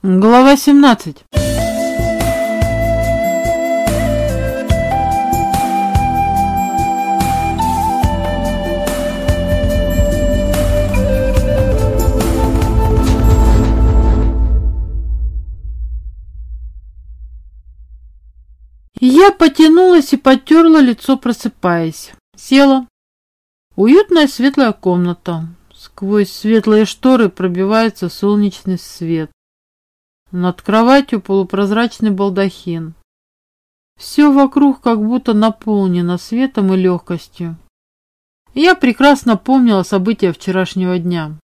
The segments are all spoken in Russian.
Глава 17 Я потянулась и потерла лицо, просыпаясь. Села. Уютная светлая комната. Сквозь светлые шторы пробивается солнечный свет. Над кроватью полупрозрачный балдахин. Все вокруг как будто наполнено светом и легкостью. Я прекрасно помнила события вчерашнего дня.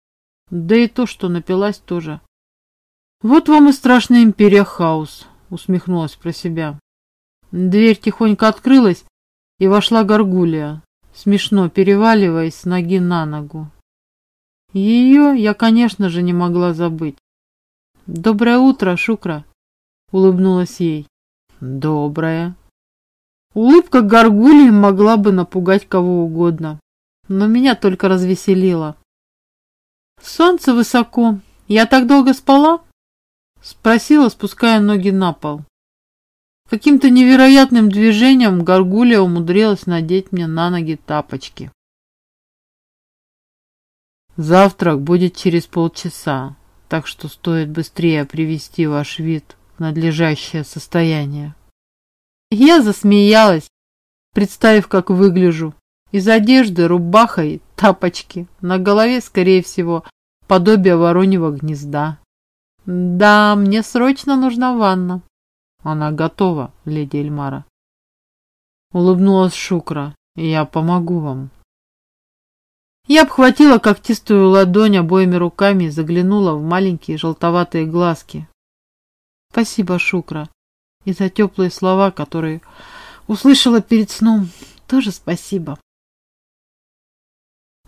Да и то, что напилась тоже. Вот вам и страшная империя хаос, усмехнулась про себя. Дверь тихонько открылась, и вошла горгулья, смешно переваливаясь с ноги на ногу. Ее я, конечно же, не могла забыть. «Доброе утро, Шукра!» — улыбнулась ей. «Доброе!» Улыбка горгульи могла бы напугать кого угодно, но меня только развеселила. «Солнце высоко. Я так долго спала?» — спросила, спуская ноги на пол. Каким-то невероятным движением горгулья умудрилась надеть мне на ноги тапочки. Завтрак будет через полчаса так что стоит быстрее привести ваш вид в надлежащее состояние. Я засмеялась, представив, как выгляжу. Из одежды, рубаха и тапочки. На голове, скорее всего, подобие вороньего гнезда. Да, мне срочно нужна ванна. Она готова, леди Эльмара. Улыбнулась Шукра. Я помогу вам. Я обхватила когтистую ладонь обоими руками и заглянула в маленькие желтоватые глазки. Спасибо, Шукра, и за теплые слова, которые услышала перед сном. Тоже спасибо.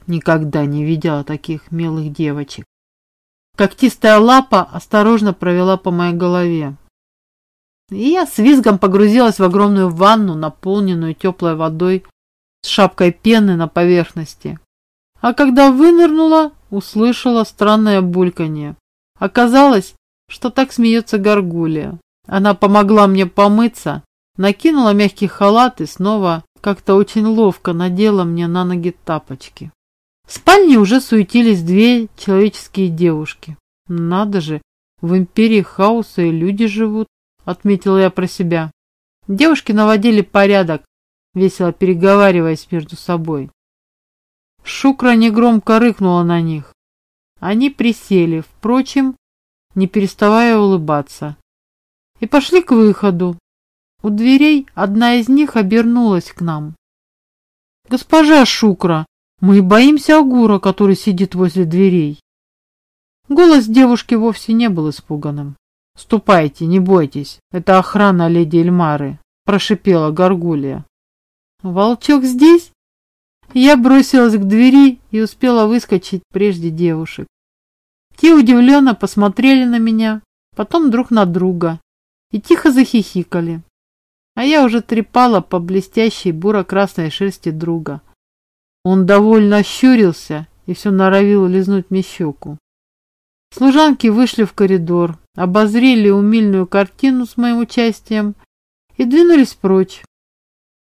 Никогда не видела таких милых девочек. Когтистая лапа осторожно провела по моей голове. И я с визгом погрузилась в огромную ванну, наполненную теплой водой с шапкой пены на поверхности а когда вынырнула, услышала странное бульканье. Оказалось, что так смеется горгулья. Она помогла мне помыться, накинула мягкий халат и снова как-то очень ловко надела мне на ноги тапочки. В спальне уже суетились две человеческие девушки. Надо же, в империи хаоса и люди живут, отметила я про себя. Девушки наводили порядок, весело переговариваясь между собой. Шукра негромко рыкнула на них. Они присели, впрочем, не переставая улыбаться, и пошли к выходу. У дверей одна из них обернулась к нам. «Госпожа Шукра, мы боимся Агура, который сидит возле дверей». Голос девушки вовсе не был испуганным. «Ступайте, не бойтесь, это охрана леди Эльмары», – прошипела Горгулья. «Волчок здесь?» Я бросилась к двери и успела выскочить прежде девушек. Те удивленно посмотрели на меня, потом друг на друга и тихо захихикали. А я уже трепала по блестящей буро-красной шерсти друга. Он довольно щурился и все норовил лизнуть мне щеку. Служанки вышли в коридор, обозрели умильную картину с моим участием и двинулись прочь.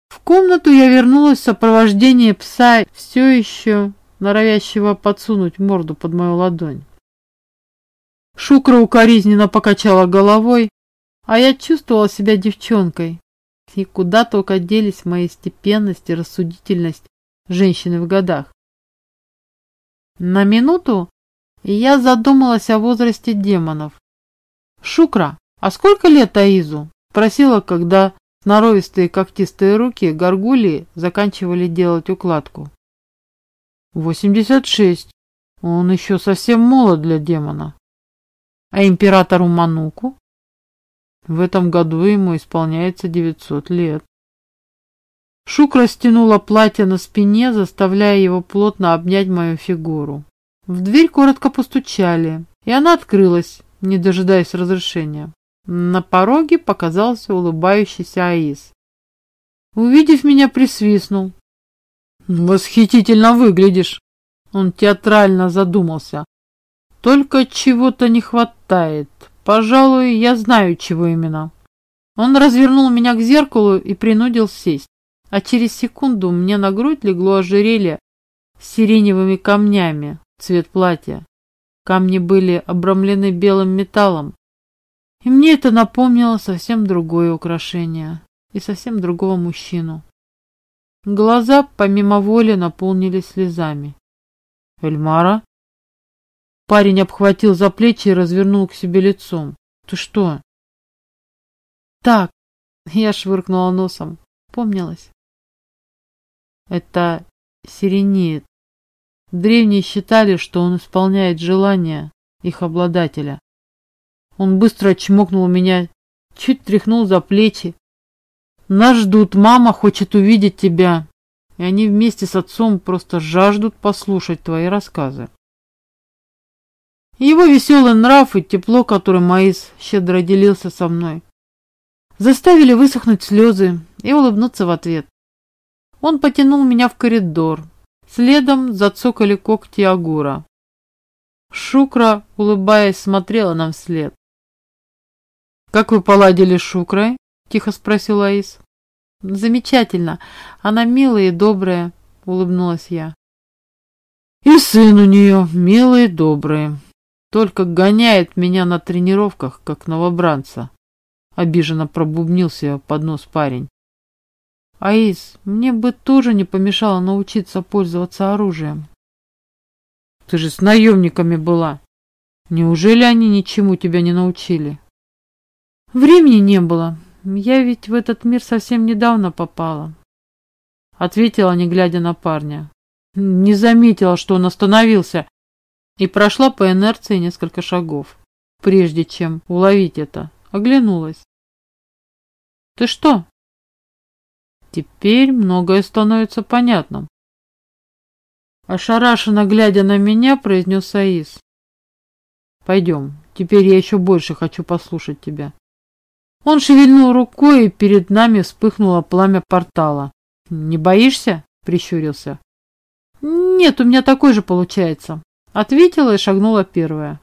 В комнату я вернулась в сопровождении пса, все еще норовящего подсунуть морду под мою ладонь. Шукра укоризненно покачала головой, а я чувствовала себя девчонкой. И куда только делись мои степенность и рассудительность женщины в годах. На минуту я задумалась о возрасте демонов. «Шукра, а сколько лет Аизу?» Просила, когда Сноровистые когтистые руки горгулии заканчивали делать укладку. Восемьдесят шесть. Он еще совсем молод для демона. А императору Мануку? В этом году ему исполняется девятьсот лет. Шук растянула платье на спине, заставляя его плотно обнять мою фигуру. В дверь коротко постучали, и она открылась, не дожидаясь разрешения. На пороге показался улыбающийся Аис. Увидев меня, присвистнул. «Восхитительно выглядишь!» Он театрально задумался. «Только чего-то не хватает. Пожалуй, я знаю, чего именно. Он развернул меня к зеркалу и принудил сесть. А через секунду мне на грудь легло ожерелье с сиреневыми камнями, цвет платья. Камни были обрамлены белым металлом. И мне это напомнило совсем другое украшение и совсем другого мужчину. Глаза помимо воли наполнились слезами. «Эльмара?» Парень обхватил за плечи и развернул к себе лицом. «Ты что?» «Так!» Я швыркнула носом. Помнилась. Это сиренит. Древние считали, что он исполняет желания их обладателя. Он быстро чмокнул меня, чуть тряхнул за плечи. Нас ждут, мама хочет увидеть тебя. И они вместе с отцом просто жаждут послушать твои рассказы. Его веселый нрав и тепло, которым Маис щедро делился со мной, заставили высохнуть слезы и улыбнуться в ответ. Он потянул меня в коридор. Следом зацокали когти Агура. Шукра, улыбаясь, смотрела нам вслед. «Как вы поладили с Шукрай?» – тихо спросил Аис. «Замечательно. Она милая и добрая», – улыбнулась я. «И сын у нее милый и добрый. Только гоняет меня на тренировках, как новобранца», – обиженно пробубнился под нос парень. Аис, мне бы тоже не помешало научиться пользоваться оружием. Ты же с наемниками была. Неужели они ничему тебя не научили? Времени не было. Я ведь в этот мир совсем недавно попала. Ответила, не глядя на парня. Не заметила, что он остановился, и прошла по инерции несколько шагов, прежде чем уловить это. Оглянулась. «Ты что?» Теперь многое становится понятным. Ошарашенно глядя на меня, произнес Аис. Пойдем, теперь я еще больше хочу послушать тебя. Он шевельнул рукой, и перед нами вспыхнуло пламя портала. «Не боишься?» — прищурился. «Нет, у меня такой же получается», — ответила и шагнула первая.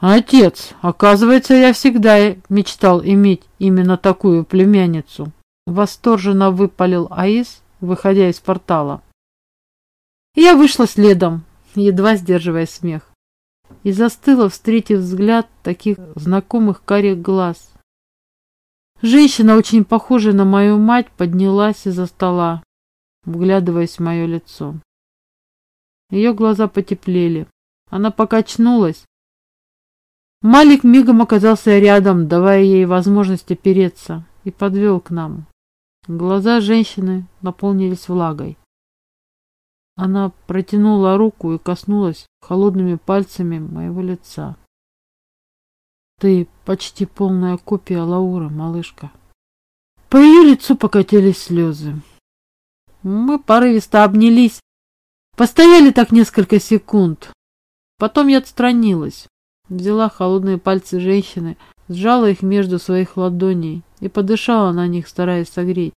Отец, оказывается, я всегда мечтал иметь именно такую племянницу. Восторженно выпалил Аис, выходя из портала. Я вышла следом, едва сдерживая смех, и застыла, встретив взгляд таких знакомых карих глаз. Женщина, очень похожая на мою мать, поднялась из-за стола, вглядываясь в мое лицо. Ее глаза потеплели. Она покачнулась, Малик мигом оказался рядом, давая ей возможность опереться, и подвел к нам. Глаза женщины наполнились влагой. Она протянула руку и коснулась холодными пальцами моего лица. Ты почти полная копия Лауры, малышка. По ее лицу покатились слезы. Мы порывисто обнялись, постояли так несколько секунд. Потом я отстранилась. Взяла холодные пальцы женщины, сжала их между своих ладоней и подышала на них, стараясь согреть.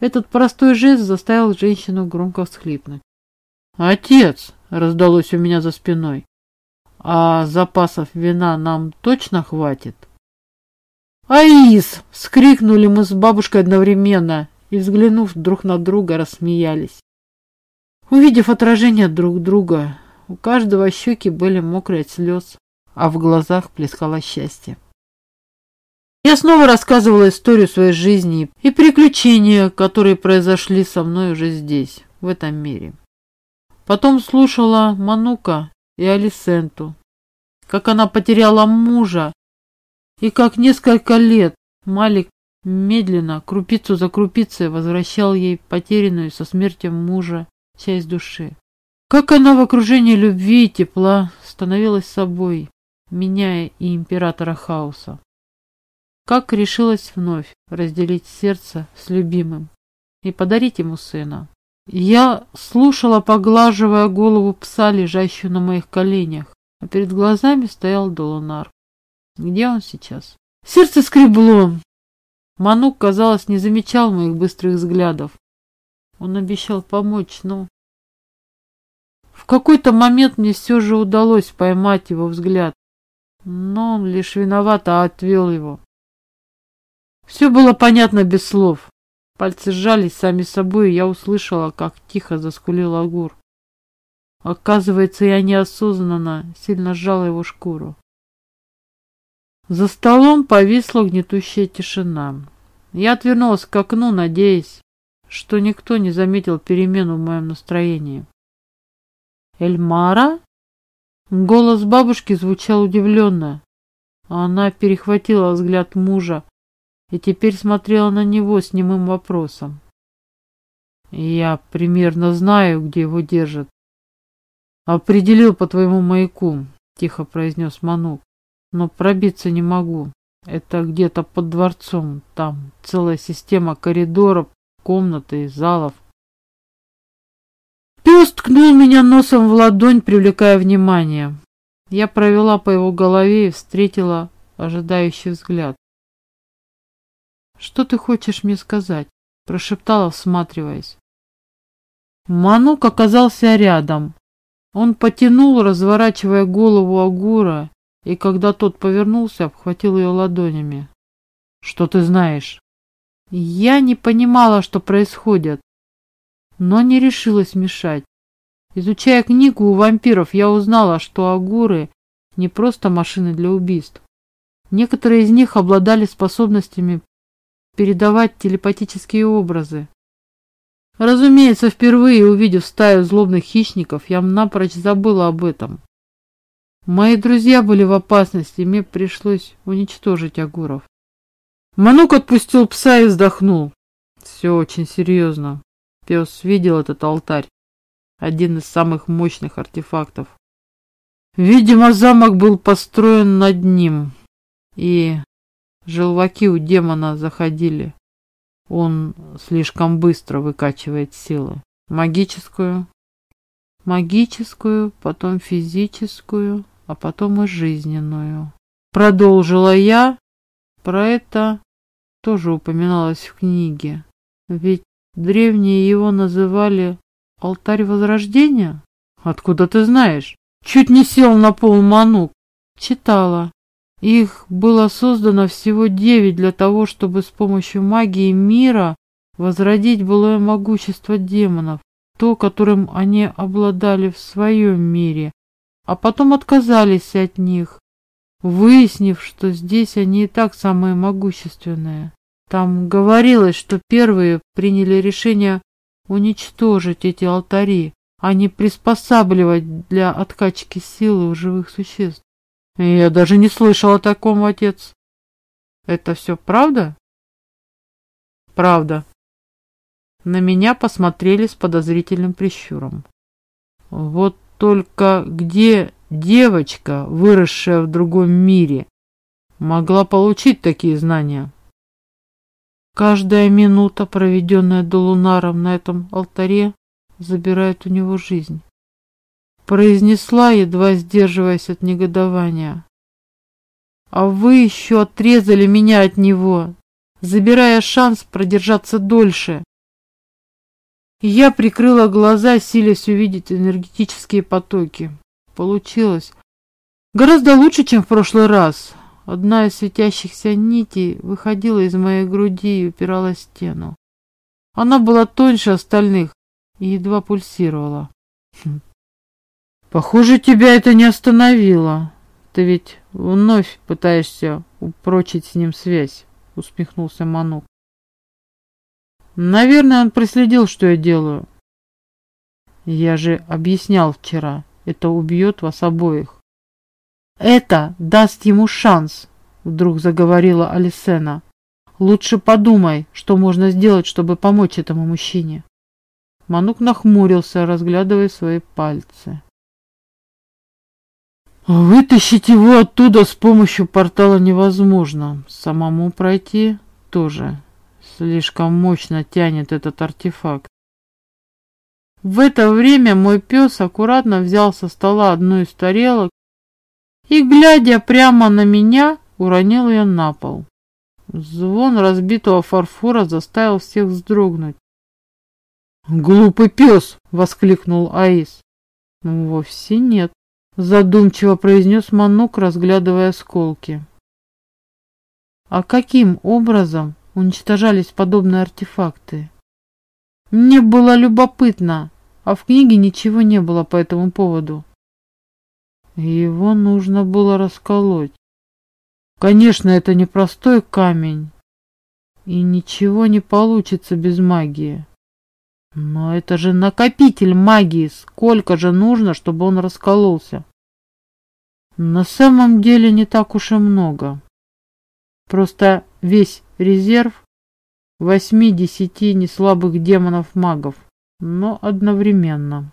Этот простой жест заставил женщину громко всхлипнуть. «Отец!» — раздалось у меня за спиной. «А запасов вина нам точно хватит?» «Аис!» — вскрикнули мы с бабушкой одновременно и, взглянув друг на друга, рассмеялись. Увидев отражение друг друга, у каждого щеки были мокрые от слез, а в глазах плескало счастье. Я снова рассказывала историю своей жизни и приключения, которые произошли со мной уже здесь, в этом мире. Потом слушала Манука и Алисенту, как она потеряла мужа, и как несколько лет Малик медленно, крупицу за крупицей, возвращал ей потерянную со смертью мужа часть души. Как она в окружении любви и тепла становилась собой, меняя и императора хаоса. Как решилась вновь разделить сердце с любимым и подарить ему сына. Я слушала, поглаживая голову пса, лежащую на моих коленях, а перед глазами стоял Долонар. Где он сейчас? Сердце скребло. Манук, казалось, не замечал моих быстрых взглядов. Он обещал помочь, но В какой-то момент мне все же удалось поймать его взгляд, но он лишь виновато отвел его. Все было понятно без слов. Пальцы сжались сами собой, и я услышала, как тихо заскулил Агур. Оказывается, я неосознанно сильно сжала его шкуру. За столом повисла гнетущая тишина. Я отвернулась к окну, надеясь, что никто не заметил перемену в моем настроении. «Эльмара?» Голос бабушки звучал удивленно. Она перехватила взгляд мужа и теперь смотрела на него с немым вопросом. «Я примерно знаю, где его держат. Определил по твоему маяку», — тихо произнес Манук но пробиться не могу. Это где-то под дворцом. Там целая система коридоров, комнат и залов. Пес ткнул меня носом в ладонь, привлекая внимание. Я провела по его голове и встретила ожидающий взгляд. «Что ты хочешь мне сказать?» – прошептала, всматриваясь. Манук оказался рядом. Он потянул, разворачивая голову Агура, и когда тот повернулся, обхватил ее ладонями. «Что ты знаешь?» Я не понимала, что происходит, но не решилась мешать. Изучая книгу у вампиров, я узнала, что агуры не просто машины для убийств. Некоторые из них обладали способностями передавать телепатические образы. Разумеется, впервые увидев стаю злобных хищников, я напрочь забыла об этом. Мои друзья были в опасности, мне пришлось уничтожить Агуров. Манук отпустил пса и вздохнул. Все очень серьезно. Пес видел этот алтарь. Один из самых мощных артефактов. Видимо, замок был построен над ним. И желваки у демона заходили. Он слишком быстро выкачивает силы. Магическую, магическую, потом физическую, а потом и жизненную. Продолжила я. Про это тоже упоминалось в книге. Ведь древние его называли «Алтарь Возрождения». Откуда ты знаешь? Чуть не сел на пол Манук. Читала. Их было создано всего девять для того, чтобы с помощью магии мира возродить былое могущество демонов, то, которым они обладали в своем мире, а потом отказались от них, выяснив, что здесь они и так самые могущественные. Там говорилось, что первые приняли решение уничтожить эти алтари, а не приспосабливать для откачки силы у живых существ. Я даже не слышал о таком, отец. Это все правда? Правда. На меня посмотрели с подозрительным прищуром. Вот только где девочка, выросшая в другом мире, могла получить такие знания? Каждая минута, проведенная Долунаром на этом алтаре, забирает у него жизнь. Произнесла, едва сдерживаясь от негодования. А вы еще отрезали меня от него, забирая шанс продержаться дольше. Я прикрыла глаза, силясь увидеть энергетические потоки. Получилось. Гораздо лучше, чем в прошлый раз. Одна из светящихся нитей выходила из моей груди и упиралась в стену. Она была тоньше остальных и едва пульсировала. Хм. Похоже, тебя это не остановило. Ты ведь вновь пытаешься упрочить с ним связь, усмехнулся Манук. Наверное, он проследил, что я делаю. Я же объяснял вчера, это убьет вас обоих. Это даст ему шанс, вдруг заговорила Алисена. Лучше подумай, что можно сделать, чтобы помочь этому мужчине. Манук нахмурился, разглядывая свои пальцы. Вытащить его оттуда с помощью портала невозможно. Самому пройти тоже. Слишком мощно тянет этот артефакт. В это время мой пес аккуратно взял со стола одну из тарелок и, глядя прямо на меня, уронил ее на пол. Звон разбитого фарфора заставил всех вздрогнуть. «Глупый пес!» — воскликнул Аис. Вовсе нет, задумчиво произнес Манук, разглядывая осколки. А каким образом уничтожались подобные артефакты? Мне было любопытно, а в книге ничего не было по этому поводу. Его нужно было расколоть. Конечно, это не простой камень, и ничего не получится без магии. Но это же накопитель магии, сколько же нужно, чтобы он раскололся? На самом деле не так уж и много. Просто весь резерв восьми-десяти неслабых демонов-магов, но одновременно.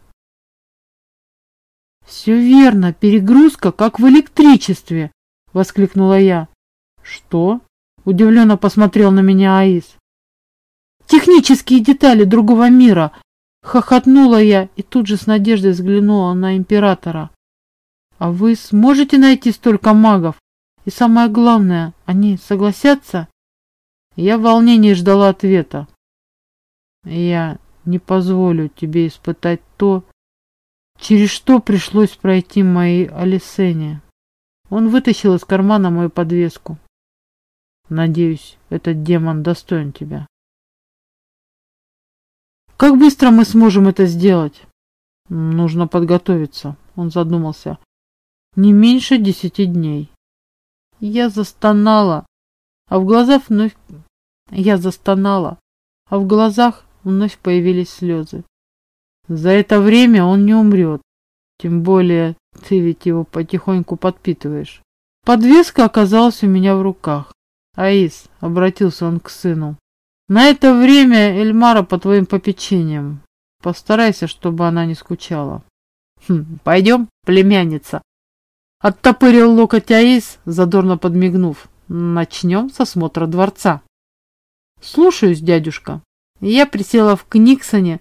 «Все верно, перегрузка, как в электричестве!» — воскликнула я. «Что?» — удивленно посмотрел на меня Аис. «Технические детали другого мира!» — хохотнула я и тут же с надеждой взглянула на императора. «А вы сможете найти столько магов? И самое главное, они согласятся?» Я в волнении ждала ответа. «Я не позволю тебе испытать то, через что пришлось пройти моей Алисене. Он вытащил из кармана мою подвеску. Надеюсь, этот демон достоин тебя. Как быстро мы сможем это сделать? Нужно подготовиться, он задумался. Не меньше десяти дней. Я застонала, а в глазах вновь... Я застонала, а в глазах вновь появились слезы. За это время он не умрет. Тем более ты ведь его потихоньку подпитываешь. Подвеска оказалась у меня в руках. Аис, обратился он к сыну. На это время Эльмара по твоим попечениям. Постарайся, чтобы она не скучала. Хм, пойдем, племянница. Оттопырил локоть Аис, задорно подмигнув. Начнем с осмотра дворца. Слушаюсь, дядюшка. Я присела в Книксоне,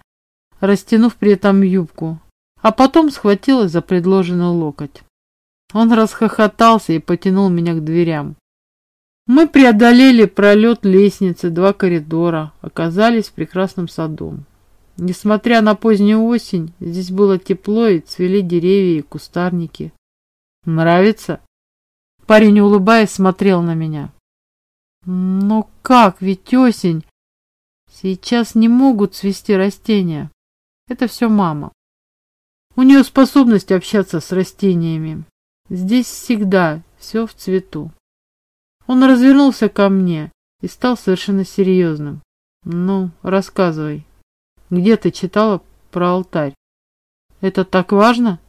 растянув при этом юбку, а потом схватилась за предложенный локоть. Он расхохотался и потянул меня к дверям. Мы преодолели пролет лестницы, два коридора, оказались в прекрасном саду. Несмотря на позднюю осень, здесь было тепло и цвели деревья и кустарники. Нравится? Парень, улыбаясь, смотрел на меня. Но как, ведь осень. Сейчас не могут цвести растения. Это все мама. У нее способность общаться с растениями. Здесь всегда все в цвету. Он развернулся ко мне и стал совершенно серьезным. Ну, рассказывай, где ты читала про алтарь? Это так важно?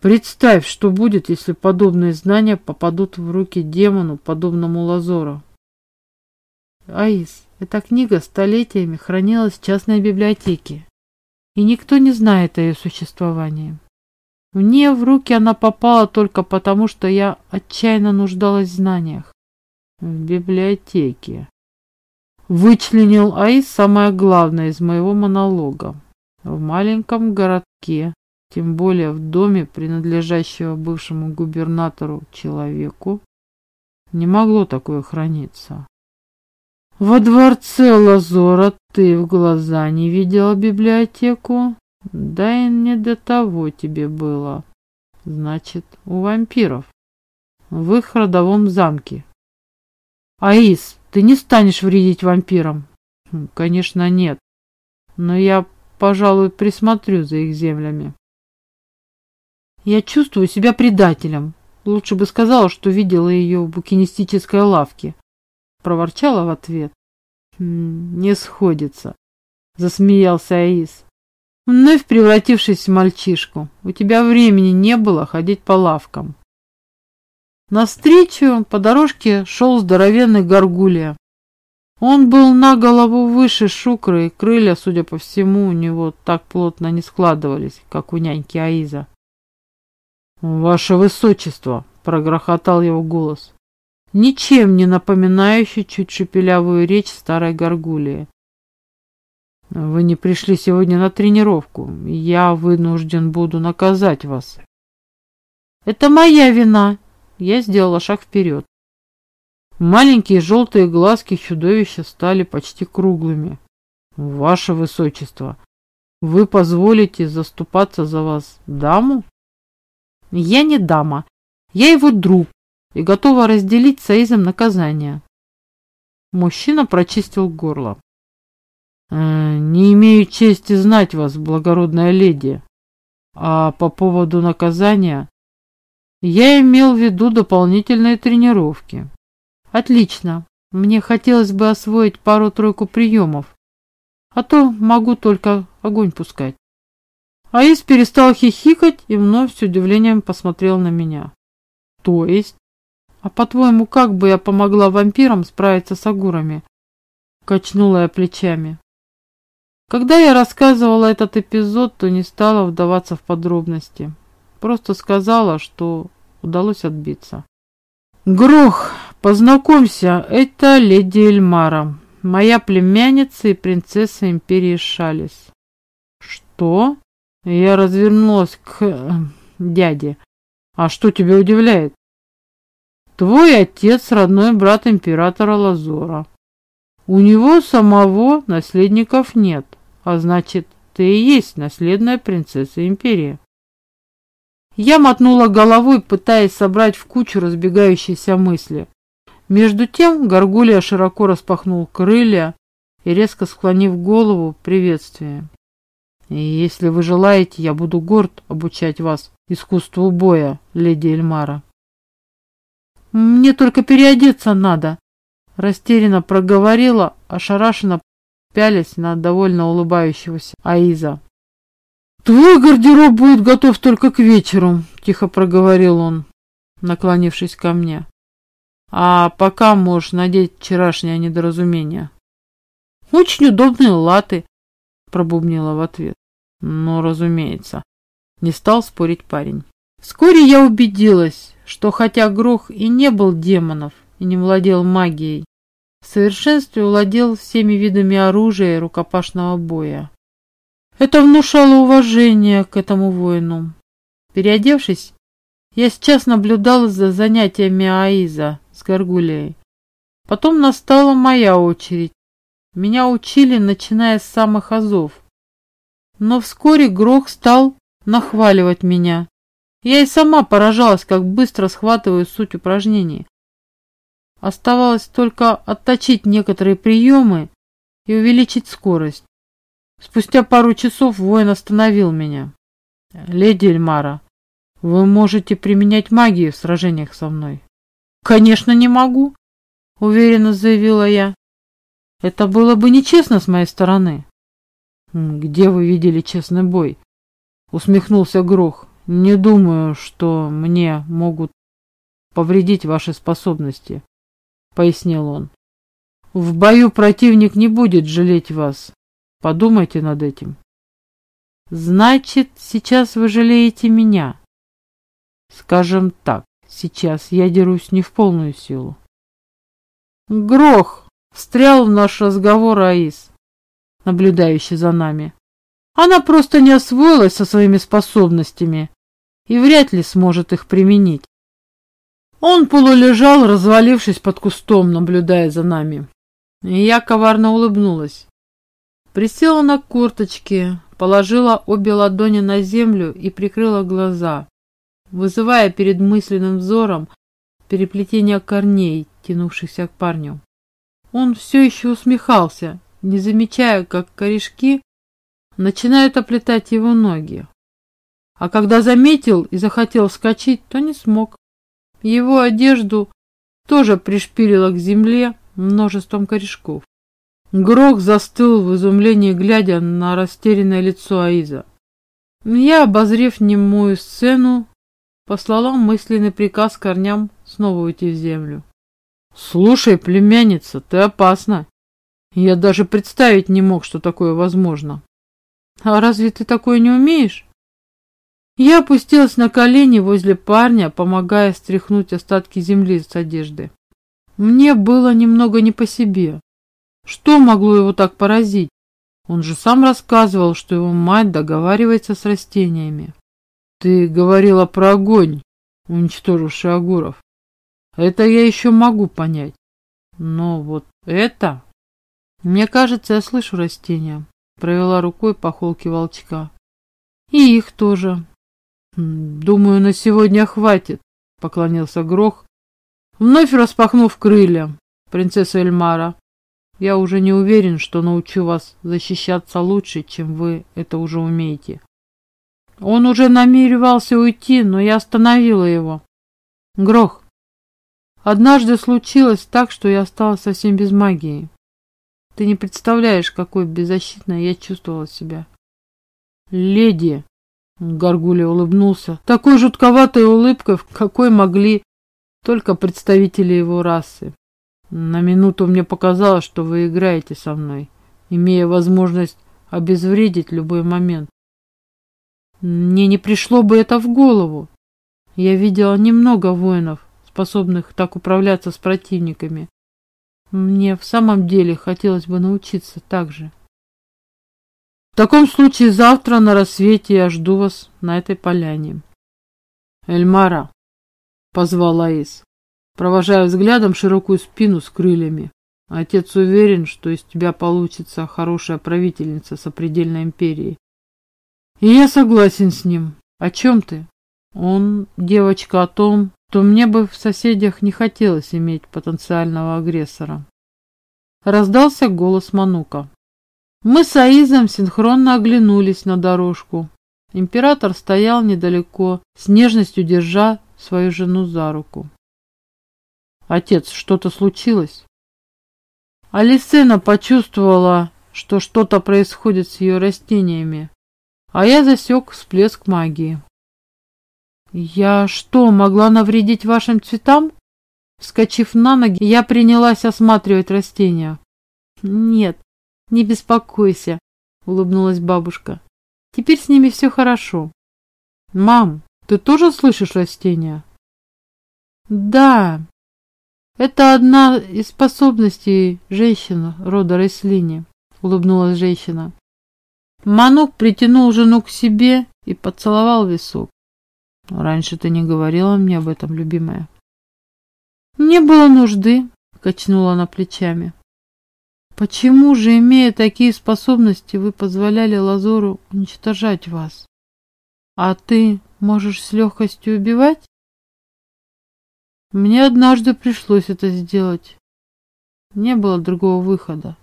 Представь, что будет, если подобные знания попадут в руки демону, подобному Лазору. Аис, эта книга столетиями хранилась в частной библиотеке, и никто не знает о ее существовании. Мне в руки она попала только потому, что я отчаянно нуждалась в знаниях. В библиотеке. Вычленил Аис самое главное из моего монолога. В маленьком городке, тем более в доме, принадлежащего бывшему губернатору человеку, не могло такое храниться. Во дворце Лазора ты в глаза не видела библиотеку? Да и не до того тебе было. Значит, у вампиров. В их родовом замке. Аис, ты не станешь вредить вампирам? Хм, конечно, нет. Но я, пожалуй, присмотрю за их землями. Я чувствую себя предателем. Лучше бы сказала, что видела ее в букинистической лавке проворчала в ответ. «Не сходится», — засмеялся Аис. «Вновь превратившись в мальчишку, у тебя времени не было ходить по лавкам». Навстречу по дорожке шел здоровенный горгулья. Он был на голову выше шукры, и крылья, судя по всему, у него так плотно не складывались, как у няньки Аиза. «Ваше Высочество!» — прогрохотал его голос ничем не напоминающий чуть шепелявую речь старой горгулии. Вы не пришли сегодня на тренировку. Я вынужден буду наказать вас. Это моя вина. Я сделала шаг вперед. Маленькие желтые глазки чудовища стали почти круглыми. Ваше Высочество, Вы позволите заступаться за вас даму? Я не дама, я его друг и готова разделить с Аизом наказание. Мужчина прочистил горло. «Э, «Не имею чести знать вас, благородная леди. А по поводу наказания, я имел в виду дополнительные тренировки». «Отлично. Мне хотелось бы освоить пару-тройку приемов, а то могу только огонь пускать». Аис перестал хихикать и вновь с удивлением посмотрел на меня. «То есть? А по-твоему, как бы я помогла вампирам справиться с агурами?» Качнула я плечами. Когда я рассказывала этот эпизод, то не стала вдаваться в подробности. Просто сказала, что удалось отбиться. «Грох, познакомься, это леди Эльмара, моя племянница и принцесса империи Шалис». «Что?» Я развернулась к э, дяде. «А что тебя удивляет?» «Твой отец родной брат императора Лазора. У него самого наследников нет, а значит, ты и есть наследная принцесса империи. Я мотнула головой, пытаясь собрать в кучу разбегающиеся мысли. Между тем Горгулия широко распахнул крылья и, резко склонив голову, приветствие. И если вы желаете, я буду горд обучать вас искусству боя, леди Эльмара. Мне только переодеться надо, Растерянно проговорила, ошарашенно пялись на довольно улыбающегося Аиза. «Твой гардероб будет готов только к вечеру», — тихо проговорил он, наклонившись ко мне. «А пока можешь надеть вчерашнее недоразумение». «Очень удобные латы», — пробубнила в ответ. «Ну, разумеется», — не стал спорить парень. Вскоре я убедилась, что хотя Грох и не был демонов, и не владел магией. В совершенстве владел всеми видами оружия и рукопашного боя. Это внушало уважение к этому воину. Переодевшись, я сейчас наблюдала за занятиями Аиза с Гаргулией. Потом настала моя очередь. Меня учили, начиная с самых азов. Но вскоре Грох стал нахваливать меня. Я и сама поражалась, как быстро схватываю суть упражнений. Оставалось только отточить некоторые приемы и увеличить скорость. Спустя пару часов воин остановил меня. «Леди Эльмара, вы можете применять магию в сражениях со мной?» «Конечно, не могу», — уверенно заявила я. «Это было бы нечестно с моей стороны». «Где вы видели честный бой?» — усмехнулся Грох. «Не думаю, что мне могут повредить ваши способности пояснил он. В бою противник не будет жалеть вас. Подумайте над этим. Значит, сейчас вы жалеете меня. Скажем так, сейчас я дерусь не в полную силу. Грох встрял в наш разговор Аис, наблюдающий за нами. Она просто не освоилась со своими способностями и вряд ли сможет их применить. Он полулежал, развалившись под кустом, наблюдая за нами. И я коварно улыбнулась. Присела на курточки, положила обе ладони на землю и прикрыла глаза, вызывая перед мысленным взором переплетение корней, тянувшихся к парню. Он все еще усмехался, не замечая, как корешки начинают оплетать его ноги. А когда заметил и захотел вскочить, то не смог. Его одежду тоже пришпилило к земле множеством корешков. Грох застыл в изумлении, глядя на растерянное лицо Аиза. Я, обозрев немую сцену, послала мысленный приказ корням снова уйти в землю. «Слушай, племянница, ты опасна. Я даже представить не мог, что такое возможно». «А разве ты такое не умеешь?» Я опустилась на колени возле парня, помогая стряхнуть остатки земли с одежды. Мне было немного не по себе. Что могло его так поразить? Он же сам рассказывал, что его мать договаривается с растениями. Ты говорила про огонь, уничтоживший огуров. Это я еще могу понять. Но вот это... Мне кажется, я слышу растения. провела рукой по холке волчка. И их тоже. Думаю, на сегодня хватит, поклонился Грох, вновь распахнув крылья. Принцесса Эльмара, я уже не уверен, что научу вас защищаться лучше, чем вы это уже умеете. Он уже намеревался уйти, но я остановила его. Грох, однажды случилось так, что я осталась совсем без магии. Ты не представляешь, какой беззащитной я чувствовала себя. Леди, Гаргулия улыбнулся, такой жутковатой улыбкой, какой могли только представители его расы. На минуту мне показалось, что вы играете со мной, имея возможность обезвредить любой момент. Мне не пришло бы это в голову. Я видела немного воинов, способных так управляться с противниками. Мне в самом деле хотелось бы научиться так же. В таком случае завтра на рассвете я жду вас на этой поляне. Эльмара, позвал Аис, провожая взглядом широкую спину с крыльями. Отец уверен, что из тебя получится хорошая правительница сопредельной империи. И я согласен с ним. О чем ты? Он, девочка, о том, что мне бы в соседях не хотелось иметь потенциального агрессора. Раздался голос Манука. Мы с Аизом синхронно оглянулись на дорожку. Император стоял недалеко, с нежностью держа свою жену за руку. Отец, что-то случилось? Алисена почувствовала, что что-то происходит с ее растениями, а я засек всплеск магии. «Я что, могла навредить вашим цветам?» Вскочив на ноги, я принялась осматривать растения. «Нет, не беспокойся», — улыбнулась бабушка. «Теперь с ними все хорошо». «Мам, ты тоже слышишь растения?» «Да, это одна из способностей женщины рода Рейслини», — улыбнулась женщина. Манук притянул жену к себе и поцеловал висок. «Раньше ты не говорила мне об этом, любимая». «Не было нужды», — качнула она плечами. Почему же, имея такие способности, вы позволяли Лазору уничтожать вас? А ты можешь с легкостью убивать? Мне однажды пришлось это сделать. Не было другого выхода.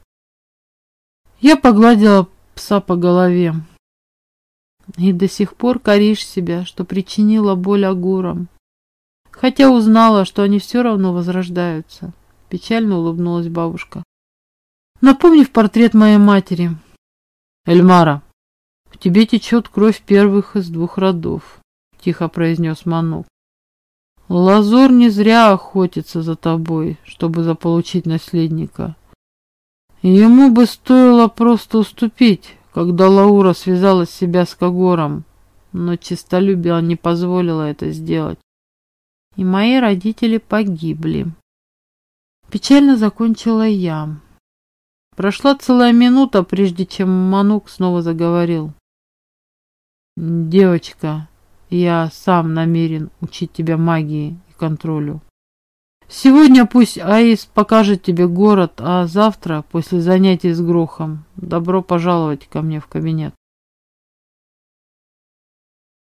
Я погладила пса по голове. И до сих пор коришь себя, что причинила боль агурам. Хотя узнала, что они все равно возрождаются. Печально улыбнулась бабушка напомнив портрет моей матери. «Эльмара, в тебе течет кровь первых из двух родов», — тихо произнес Манук. «Лазор не зря охотится за тобой, чтобы заполучить наследника. Ему бы стоило просто уступить, когда Лаура связала себя с Кагором, но честолюбие не позволило это сделать. И мои родители погибли. Печально закончила я. Прошла целая минута, прежде чем Манук снова заговорил. «Девочка, я сам намерен учить тебя магии и контролю. Сегодня пусть Аис покажет тебе город, а завтра, после занятий с Грохом, добро пожаловать ко мне в кабинет».